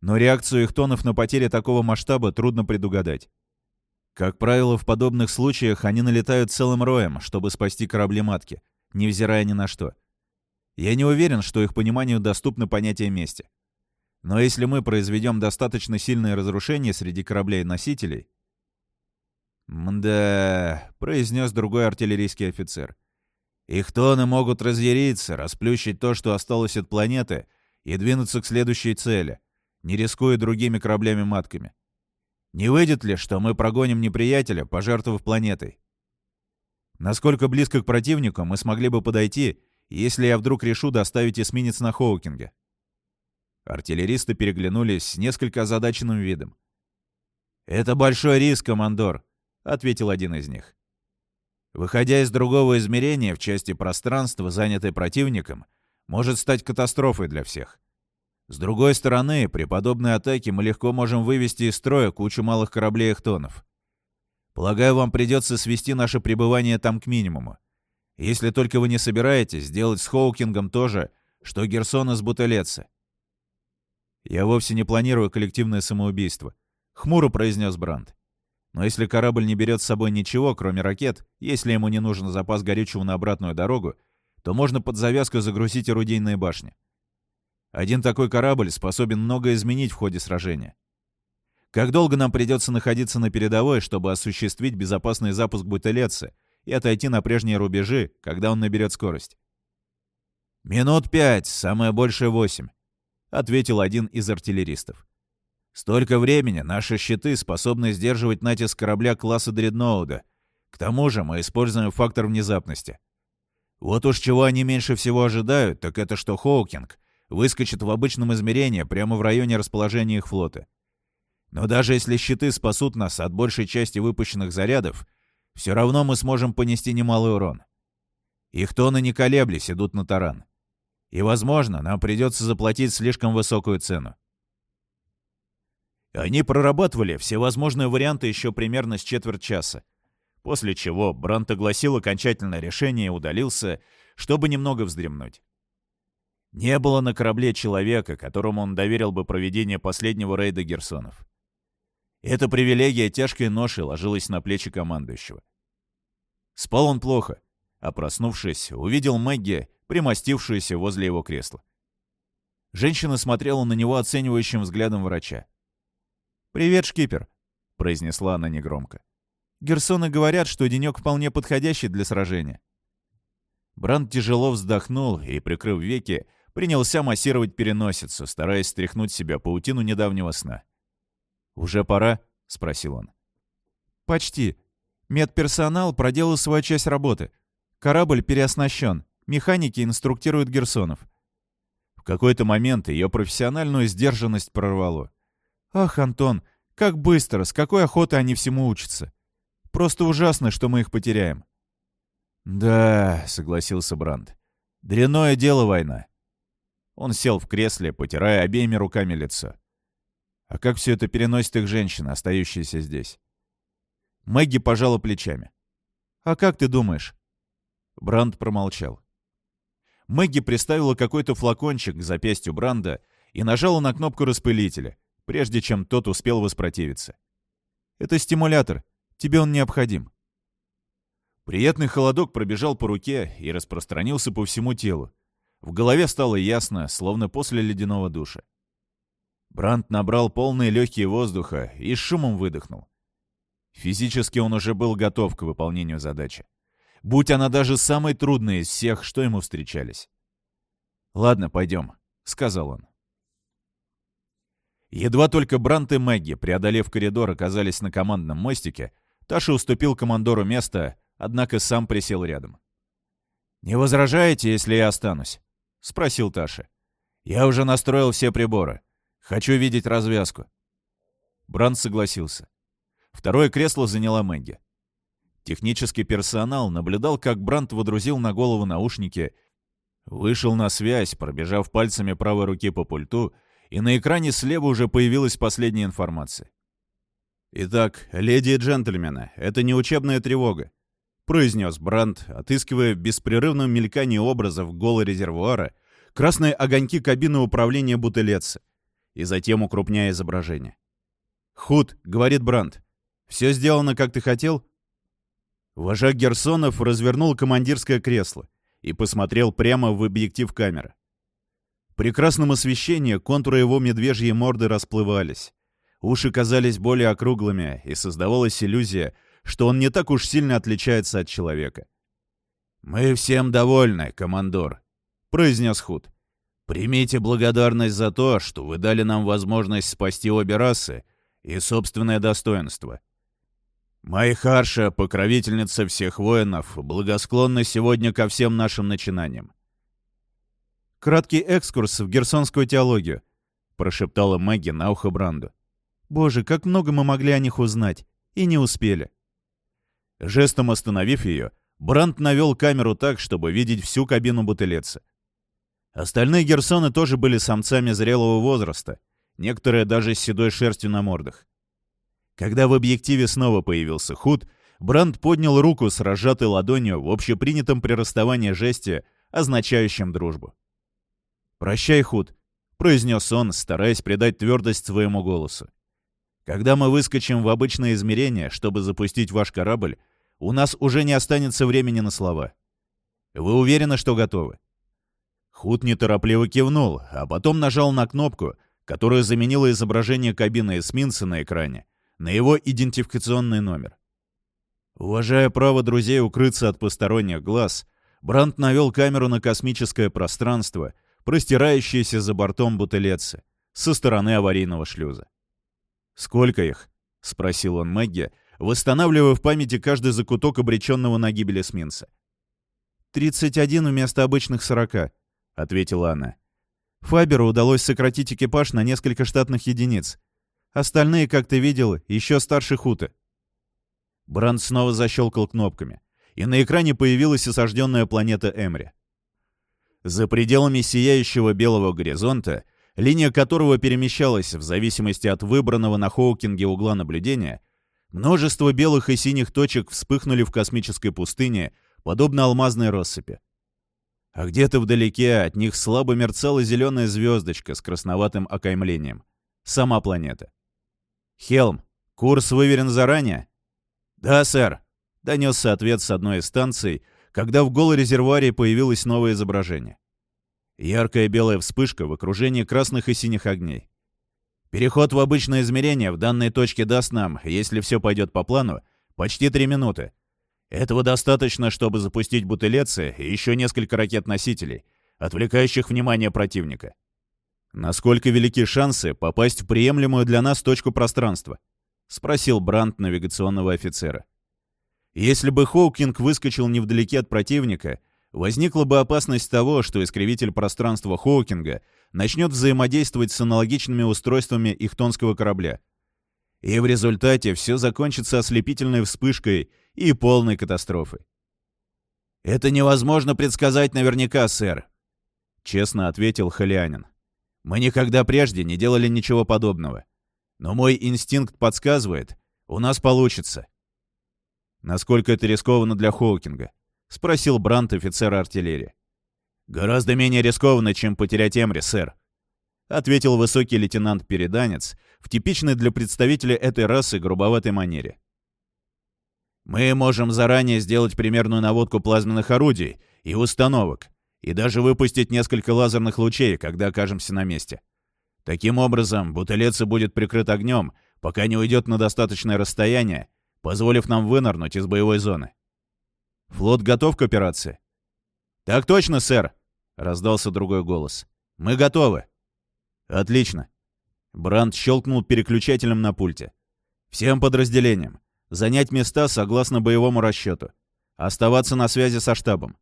Но реакцию их тонов на потери такого масштаба трудно предугадать. Как правило, в подобных случаях они налетают целым роем, чтобы спасти корабли-матки, невзирая ни на что. Я не уверен, что их пониманию доступно понятие мести. Но если мы произведем достаточно сильные разрушения среди кораблей-носителей... «Мда...» — произнес другой артиллерийский офицер. «Их тоны могут разъяриться, расплющить то, что осталось от планеты, и двинуться к следующей цели, не рискуя другими кораблями-матками. Не выйдет ли, что мы прогоним неприятеля, пожертвовав планетой? Насколько близко к противнику мы смогли бы подойти, если я вдруг решу доставить эсминец на Хоукинге?» Артиллеристы переглянулись с несколько озадаченным видом. «Это большой риск, командор», — ответил один из них. «Выходя из другого измерения в части пространства, занятой противником, может стать катастрофой для всех. С другой стороны, при подобной атаке мы легко можем вывести из строя кучу малых кораблей Эхтонов. Полагаю, вам придется свести наше пребывание там к минимуму. Если только вы не собираетесь сделать с Хоукингом то же, что Герсона с Бутылеца. «Я вовсе не планирую коллективное самоубийство», — хмуро произнес Брандт. «Но если корабль не берет с собой ничего, кроме ракет, если ему не нужен запас горючего на обратную дорогу, то можно под завязку загрузить орудийные башни. Один такой корабль способен многое изменить в ходе сражения. Как долго нам придется находиться на передовой, чтобы осуществить безопасный запуск Бутылеца и отойти на прежние рубежи, когда он наберет скорость? Минут пять, самое большее восемь. — ответил один из артиллеристов. «Столько времени наши щиты способны сдерживать натиск корабля класса Дредноуда. К тому же мы используем фактор внезапности. Вот уж чего они меньше всего ожидают, так это что Хоукинг выскочит в обычном измерении прямо в районе расположения их флота. Но даже если щиты спасут нас от большей части выпущенных зарядов, все равно мы сможем понести немалый урон. Их тоны не колеблясь идут на таран. И, возможно, нам придется заплатить слишком высокую цену. Они прорабатывали все возможные варианты еще примерно с четверть часа, после чего Брант огласил окончательное решение и удалился, чтобы немного вздремнуть. Не было на корабле человека, которому он доверил бы проведение последнего рейда Герсонов. Эта привилегия тяжкой ношей ложилась на плечи командующего. Спал он плохо, а проснувшись, увидел Мэгги примостившуюся возле его кресла. Женщина смотрела на него оценивающим взглядом врача. «Привет, шкипер», — произнесла она негромко. «Герсоны говорят, что денек вполне подходящий для сражения». Бранд тяжело вздохнул и, прикрыв веки, принялся массировать переносицу, стараясь стряхнуть себя паутину недавнего сна. «Уже пора?» — спросил он. «Почти. Медперсонал проделал свою часть работы. Корабль переоснащен. Механики инструктируют Герсонов. В какой-то момент ее профессиональную сдержанность прорвало. «Ах, Антон, как быстро, с какой охотой они всему учатся. Просто ужасно, что мы их потеряем». «Да», — согласился Бранд. «Дряное дело война». Он сел в кресле, потирая обеими руками лицо. А как все это переносит их женщина, остающаяся здесь? Мэгги пожала плечами. «А как ты думаешь?» Бранд промолчал. Мэгги приставила какой-то флакончик к запястью Бранда и нажала на кнопку распылителя, прежде чем тот успел воспротивиться. «Это стимулятор. Тебе он необходим». Приятный холодок пробежал по руке и распространился по всему телу. В голове стало ясно, словно после ледяного душа. Бранд набрал полные легкие воздуха и с шумом выдохнул. Физически он уже был готов к выполнению задачи будь она даже самой трудной из всех, что ему встречались. «Ладно, пойдем», — сказал он. Едва только Брант и Мэгги, преодолев коридор, оказались на командном мостике, Таша уступил командору место, однако сам присел рядом. «Не возражаете, если я останусь?» — спросил Таша. «Я уже настроил все приборы. Хочу видеть развязку». Брант согласился. Второе кресло заняла Мэгги. Технический персонал наблюдал, как Брант водрузил на голову наушники, вышел на связь, пробежав пальцами правой руки по пульту, и на экране слева уже появилась последняя информация. «Итак, леди и джентльмены, это не учебная тревога», — произнес Брандт, отыскивая в беспрерывном мелькании образов голой резервуара красные огоньки кабины управления бутылеца, и затем укрупняя изображение. «Худ», — говорит Брандт, — «все сделано, как ты хотел?» Вожак Герсонов развернул командирское кресло и посмотрел прямо в объектив камеры. При красном освещении контуры его медвежьей морды расплывались. Уши казались более округлыми, и создавалась иллюзия, что он не так уж сильно отличается от человека. «Мы всем довольны, командор», — произнес Худ. «Примите благодарность за то, что вы дали нам возможность спасти обе расы и собственное достоинство. Майхарша, покровительница всех воинов, благосклонна сегодня ко всем нашим начинаниям. «Краткий экскурс в герсонскую теологию», — прошептала Мэгги на ухо Бранду. «Боже, как много мы могли о них узнать, и не успели». Жестом остановив ее, Бранд навел камеру так, чтобы видеть всю кабину бутылеца. Остальные герсоны тоже были самцами зрелого возраста, некоторые даже с седой шерстью на мордах. Когда в объективе снова появился Худ, Бранд поднял руку с разжатой ладонью в общепринятом при расставании жесте, означающем дружбу. «Прощай, Худ», — произнес он, стараясь придать твердость своему голосу. «Когда мы выскочим в обычное измерение, чтобы запустить ваш корабль, у нас уже не останется времени на слова. Вы уверены, что готовы?» Худ неторопливо кивнул, а потом нажал на кнопку, которая заменила изображение кабины эсминца на экране, на его идентификационный номер. Уважая право друзей укрыться от посторонних глаз, Брандт навел камеру на космическое пространство, простирающееся за бортом бутылецы, со стороны аварийного шлюза. «Сколько их?» — спросил он Мэгги, восстанавливая в памяти каждый закуток обреченного на гибель эсминца. «Тридцать один вместо обычных сорока», — ответила она. «Фаберу удалось сократить экипаж на несколько штатных единиц. Остальные, как ты видел, еще старше Хута. Бранд снова защелкал кнопками, и на экране появилась осажденная планета Эмри. За пределами сияющего белого горизонта, линия которого перемещалась в зависимости от выбранного на Хоукинге угла наблюдения, множество белых и синих точек вспыхнули в космической пустыне, подобно алмазной россыпи. А где-то вдалеке от них слабо мерцала зеленая звездочка с красноватым окаймлением. Сама планета. «Хелм, курс выверен заранее?» «Да, сэр», — донесся ответ с одной из станций, когда в голорезервуаре появилось новое изображение. Яркая белая вспышка в окружении красных и синих огней. Переход в обычное измерение в данной точке даст нам, если все пойдет по плану, почти три минуты. Этого достаточно, чтобы запустить бутылецы и еще несколько ракет-носителей, отвлекающих внимание противника. «Насколько велики шансы попасть в приемлемую для нас точку пространства?» — спросил Брандт навигационного офицера. Если бы Хоукинг выскочил невдалеке от противника, возникла бы опасность того, что искривитель пространства Хоукинга начнет взаимодействовать с аналогичными устройствами ихтонского корабля. И в результате все закончится ослепительной вспышкой и полной катастрофой. «Это невозможно предсказать наверняка, сэр», — честно ответил Халианин. Мы никогда прежде не делали ничего подобного. Но мой инстинкт подсказывает, у нас получится. Насколько это рискованно для Хоукинга? Спросил Брант офицера артиллерии. Гораздо менее рискованно, чем потерять Эмри, сэр. Ответил высокий лейтенант-переданец в типичной для представителя этой расы грубоватой манере. Мы можем заранее сделать примерную наводку плазменных орудий и установок, и даже выпустить несколько лазерных лучей, когда окажемся на месте. Таким образом, бутылеца будет прикрыт огнем, пока не уйдет на достаточное расстояние, позволив нам вынырнуть из боевой зоны. Флот готов к операции? «Так точно, сэр!» — раздался другой голос. «Мы готовы!» «Отлично!» Бранд щелкнул переключателем на пульте. «Всем подразделениям. Занять места согласно боевому расчету. Оставаться на связи со штабом.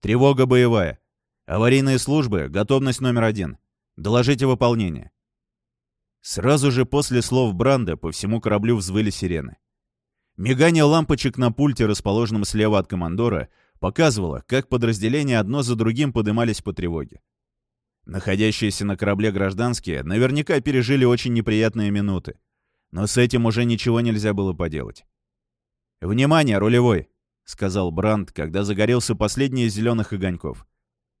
Тревога боевая. Аварийные службы, готовность номер один. Доложите выполнение. Сразу же после слов Бранда по всему кораблю взвыли сирены. Мигание лампочек на пульте, расположенном слева от командора, показывало, как подразделения одно за другим подымались по тревоге. Находящиеся на корабле гражданские наверняка пережили очень неприятные минуты, но с этим уже ничего нельзя было поделать. «Внимание, рулевой!» — сказал Бранд, когда загорелся последний из зеленых огоньков.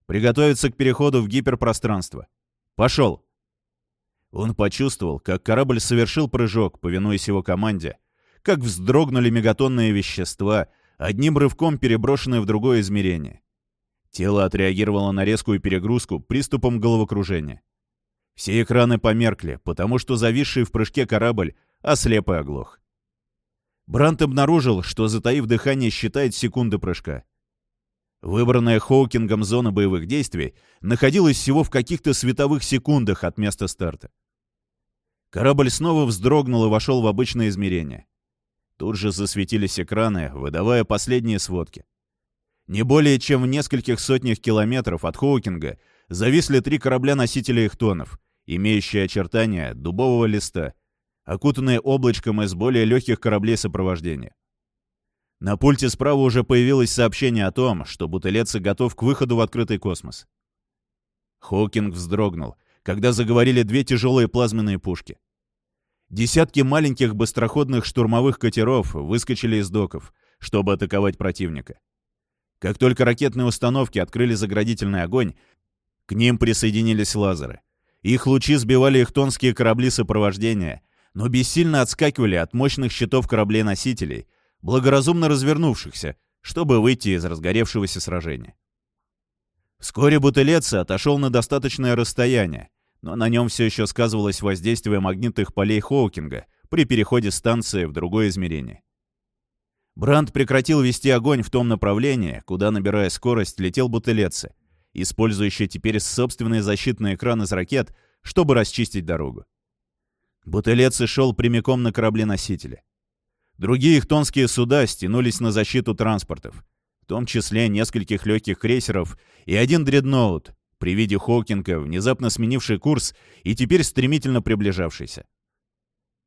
«Приготовиться к переходу в гиперпространство. Пошел!» Он почувствовал, как корабль совершил прыжок, повинуясь его команде, как вздрогнули мегатонные вещества, одним рывком переброшенные в другое измерение. Тело отреагировало на резкую перегрузку приступом головокружения. Все экраны померкли, потому что зависший в прыжке корабль ослеп и оглох. Брант обнаружил, что, затаив дыхание, считает секунды прыжка. Выбранная Хоукингом зона боевых действий находилась всего в каких-то световых секундах от места старта. Корабль снова вздрогнул и вошел в обычное измерение. Тут же засветились экраны, выдавая последние сводки. Не более чем в нескольких сотнях километров от Хоукинга зависли три корабля-носителя Эхтонов, имеющие очертания дубового листа, окутанные облачком из более легких кораблей сопровождения. На пульте справа уже появилось сообщение о том, что бутылецы готов к выходу в открытый космос. Хоукинг вздрогнул, когда заговорили две тяжелые плазменные пушки. Десятки маленьких быстроходных штурмовых катеров выскочили из доков, чтобы атаковать противника. Как только ракетные установки открыли заградительный огонь, к ним присоединились лазеры. Их лучи сбивали ихтонские корабли сопровождения, но бессильно отскакивали от мощных щитов кораблей-носителей, благоразумно развернувшихся, чтобы выйти из разгоревшегося сражения. Вскоре Бутылеца отошел на достаточное расстояние, но на нем все еще сказывалось воздействие магнитных полей Хоукинга при переходе станции в другое измерение. Бранд прекратил вести огонь в том направлении, куда, набирая скорость, летел бутылецы, использующий теперь собственный защитный экран из ракет, чтобы расчистить дорогу. Бутылецы шел прямиком на корабли-носители. Другие ихтонские суда стянулись на защиту транспортов, в том числе нескольких легких крейсеров и один дредноут, при виде Хокинга, внезапно сменивший курс и теперь стремительно приближавшийся.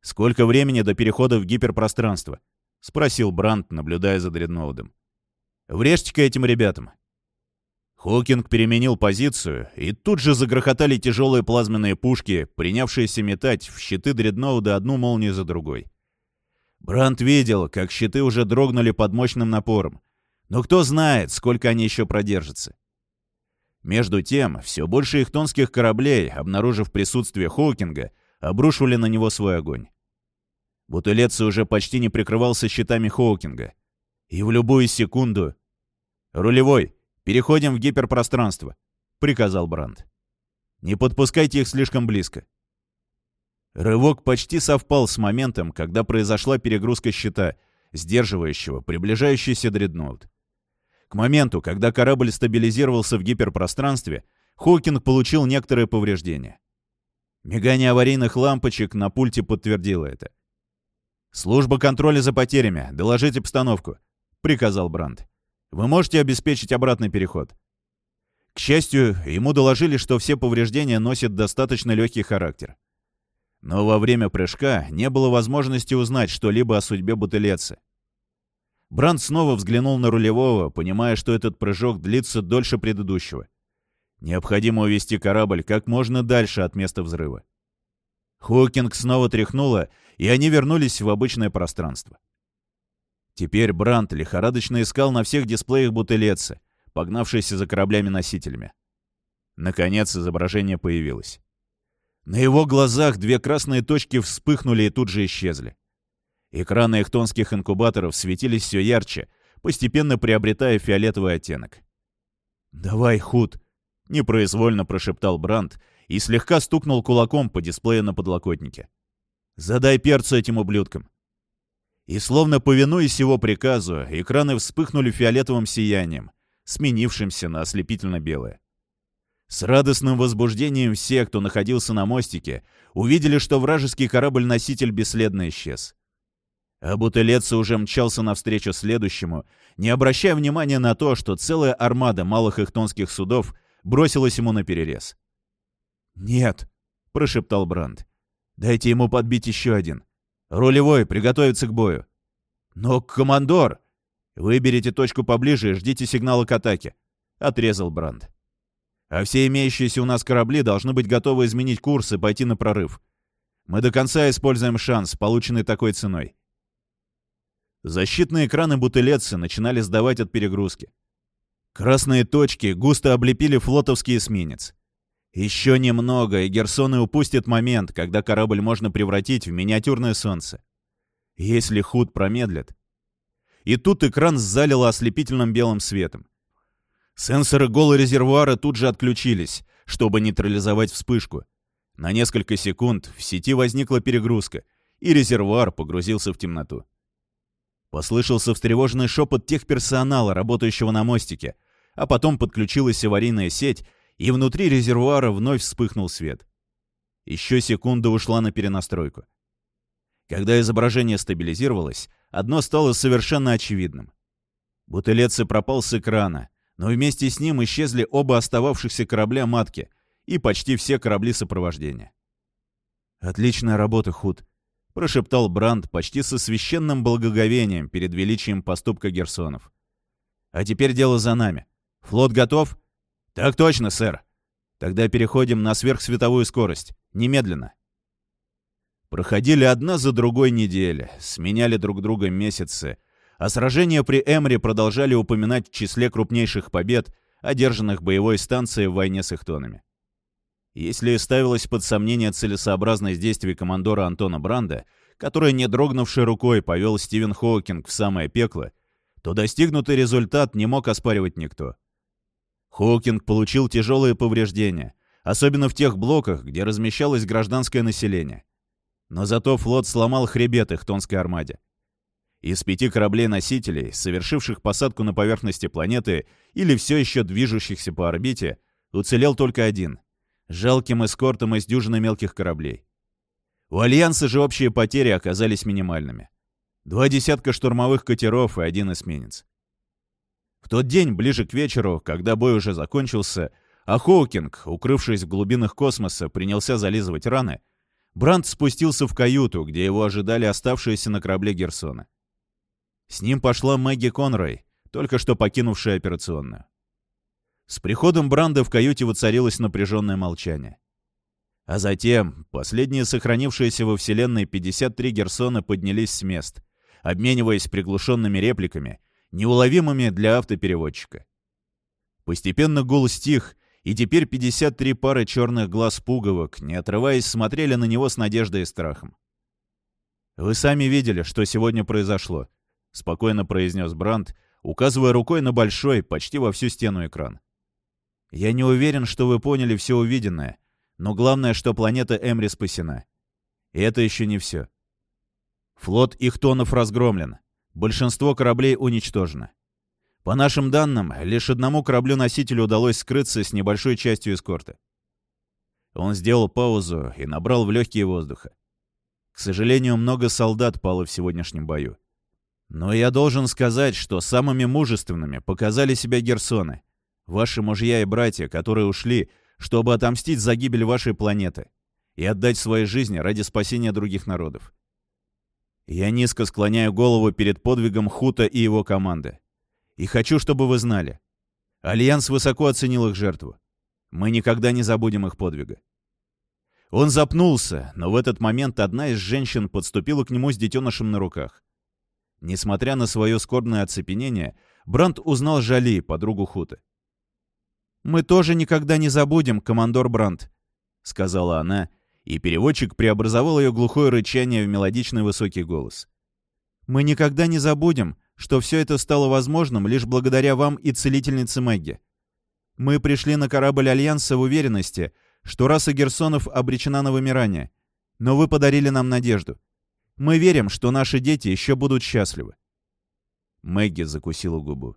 Сколько времени до перехода в гиперпространство? — спросил Брандт, наблюдая за дредноудом. «Врежьте-ка этим ребятам». Хокинг переменил позицию, и тут же загрохотали тяжелые плазменные пушки, принявшиеся метать в щиты дредноуда одну молнию за другой. Брандт видел, как щиты уже дрогнули под мощным напором, но кто знает, сколько они еще продержатся. Между тем, все больше ихтонских кораблей, обнаружив присутствие Хокинга, обрушивали на него свой огонь. Бутылеца уже почти не прикрывался щитами Хоукинга. И в любую секунду... «Рулевой, переходим в гиперпространство», — приказал Бранд. «Не подпускайте их слишком близко». Рывок почти совпал с моментом, когда произошла перегрузка щита, сдерживающего приближающийся дредноут. К моменту, когда корабль стабилизировался в гиперпространстве, Хокинг получил некоторые повреждения. Мигание аварийных лампочек на пульте подтвердило это. «Служба контроля за потерями. Доложить обстановку», — приказал Бранд. «Вы можете обеспечить обратный переход?» К счастью, ему доложили, что все повреждения носят достаточно легкий характер. Но во время прыжка не было возможности узнать что-либо о судьбе бутылеца. Бранд снова взглянул на рулевого, понимая, что этот прыжок длится дольше предыдущего. Необходимо увести корабль как можно дальше от места взрыва. Хокинг снова тряхнуло, и они вернулись в обычное пространство. Теперь Брант лихорадочно искал на всех дисплеях бутылецы, погнавшиеся за кораблями-носителями. Наконец изображение появилось. На его глазах две красные точки вспыхнули и тут же исчезли. Экраны эхтонских инкубаторов светились все ярче, постепенно приобретая фиолетовый оттенок. «Давай, Худ!» — непроизвольно прошептал Бранд и слегка стукнул кулаком по дисплею на подлокотнике. «Задай перцу этим ублюдкам!» И словно повинуясь его приказу, экраны вспыхнули фиолетовым сиянием, сменившимся на ослепительно-белое. С радостным возбуждением все, кто находился на мостике, увидели, что вражеский корабль-носитель бесследно исчез. А Бутылеца уже мчался навстречу следующему, не обращая внимания на то, что целая армада малых ихтонских судов бросилась ему на перерез. «Нет», — прошептал Бранд. «Дайте ему подбить еще один. Рулевой, приготовиться к бою». «Но, командор!» «Выберите точку поближе и ждите сигнала к атаке», — отрезал Бранд. «А все имеющиеся у нас корабли должны быть готовы изменить курс и пойти на прорыв. Мы до конца используем шанс, полученный такой ценой». Защитные экраны бутылецы начинали сдавать от перегрузки. Красные точки густо облепили флотовский эсминец. Еще немного, и Герсоны упустят момент, когда корабль можно превратить в миниатюрное солнце. Если Худ промедлит. И тут экран залило ослепительным белым светом. Сенсоры голого резервуара тут же отключились, чтобы нейтрализовать вспышку. На несколько секунд в сети возникла перегрузка, и резервуар погрузился в темноту. Послышался встревоженный шепот техперсонала, работающего на мостике, а потом подключилась аварийная сеть, и внутри резервуара вновь вспыхнул свет. Еще секунда ушла на перенастройку. Когда изображение стабилизировалось, одно стало совершенно очевидным. Бутылецы пропал с экрана, но вместе с ним исчезли оба остававшихся корабля матки и почти все корабли сопровождения. «Отличная работа, Худ», — прошептал Бранд почти со священным благоговением перед величием поступка Герсонов. «А теперь дело за нами. Флот готов?» «Так точно, сэр. Тогда переходим на сверхсветовую скорость. Немедленно». Проходили одна за другой недели, сменяли друг друга месяцы, а сражения при Эмре продолжали упоминать в числе крупнейших побед, одержанных боевой станцией в войне с ихтонами. Если ставилось под сомнение целесообразность действий командора Антона Бранда, который, не дрогнувшей рукой, повел Стивен Хоукинг в самое пекло, то достигнутый результат не мог оспаривать никто. Хоукинг получил тяжелые повреждения, особенно в тех блоках, где размещалось гражданское население. Но зато флот сломал хребет ихтонской армаде. Из пяти кораблей-носителей, совершивших посадку на поверхности планеты или все еще движущихся по орбите, уцелел только один — жалким эскортом из дюжины мелких кораблей. У Альянса же общие потери оказались минимальными. Два десятка штурмовых катеров и один эсминец. В тот день, ближе к вечеру, когда бой уже закончился, а Хоукинг, укрывшись в глубинах космоса, принялся зализывать раны, Брандт спустился в каюту, где его ожидали оставшиеся на корабле Герсона. С ним пошла Мэгги Конрой, только что покинувшая операционную. С приходом Бранда в каюте воцарилось напряженное молчание. А затем последние сохранившиеся во Вселенной 53 Герсона поднялись с мест, обмениваясь приглушенными репликами, неуловимыми для автопереводчика. Постепенно гул стих, и теперь 53 пары черных глаз пуговок, не отрываясь, смотрели на него с надеждой и страхом. «Вы сами видели, что сегодня произошло», — спокойно произнес Бранд, указывая рукой на большой, почти во всю стену экран. Я не уверен, что вы поняли все увиденное, но главное, что планета Эмри спасена. И это еще не все. Флот Ихтонов разгромлен. Большинство кораблей уничтожено. По нашим данным, лишь одному кораблю-носителю удалось скрыться с небольшой частью эскорта. Он сделал паузу и набрал в легкие воздуха. К сожалению, много солдат пало в сегодняшнем бою. Но я должен сказать, что самыми мужественными показали себя герсоны — Ваши мужья и братья, которые ушли, чтобы отомстить за гибель вашей планеты и отдать свои жизни ради спасения других народов. Я низко склоняю голову перед подвигом Хута и его команды. И хочу, чтобы вы знали. Альянс высоко оценил их жертву. Мы никогда не забудем их подвига. Он запнулся, но в этот момент одна из женщин подступила к нему с детенышем на руках. Несмотря на свое скорбное оцепенение, Бранд узнал Жали, подругу Худа. «Мы тоже никогда не забудем, командор Бранд», — сказала она, и переводчик преобразовал ее глухое рычание в мелодичный высокий голос. «Мы никогда не забудем, что все это стало возможным лишь благодаря вам и целительнице Мэгги. Мы пришли на корабль Альянса в уверенности, что раса Герсонов обречена на вымирание, но вы подарили нам надежду. Мы верим, что наши дети еще будут счастливы». Мэгги закусила губу.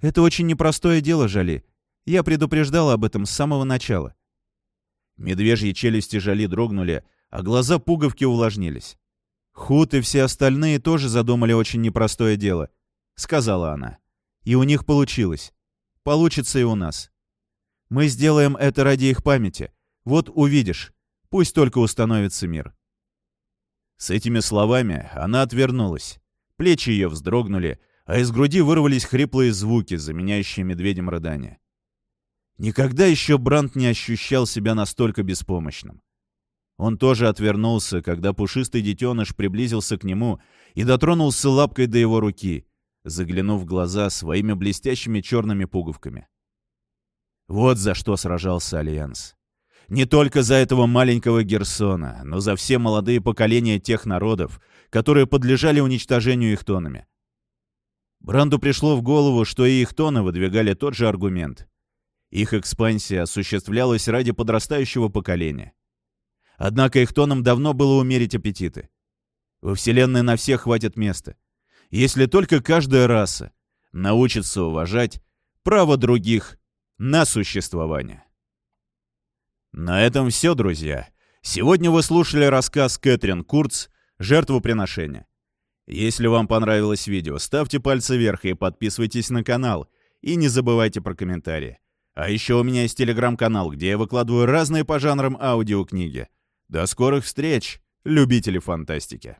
«Это очень непростое дело, Жали», я предупреждал об этом с самого начала. Медвежьи челюсти жали дрогнули, а глаза пуговки увлажнились. Худ и все остальные тоже задумали очень непростое дело, — сказала она. И у них получилось. Получится и у нас. Мы сделаем это ради их памяти. Вот увидишь. Пусть только установится мир. С этими словами она отвернулась. Плечи ее вздрогнули, а из груди вырвались хриплые звуки, заменяющие медведем рыдания. Никогда еще Брандт не ощущал себя настолько беспомощным. Он тоже отвернулся, когда пушистый детеныш приблизился к нему и дотронулся лапкой до его руки, заглянув в глаза своими блестящими черными пуговками. Вот за что сражался Альянс. Не только за этого маленького Герсона, но за все молодые поколения тех народов, которые подлежали уничтожению их тонами. Бранду пришло в голову, что и их тоны выдвигали тот же аргумент. Их экспансия осуществлялась ради подрастающего поколения. Однако их тоном давно было умерить аппетиты. Во Вселенной на всех хватит места. Если только каждая раса научится уважать право других на существование. На этом все, друзья. Сегодня вы слушали рассказ Кэтрин Курц «Жертвоприношение». Если вам понравилось видео, ставьте пальцы вверх и подписывайтесь на канал. И не забывайте про комментарии. А еще у меня есть телеграм-канал, где я выкладываю разные по жанрам аудиокниги. До скорых встреч, любители фантастики!